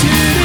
to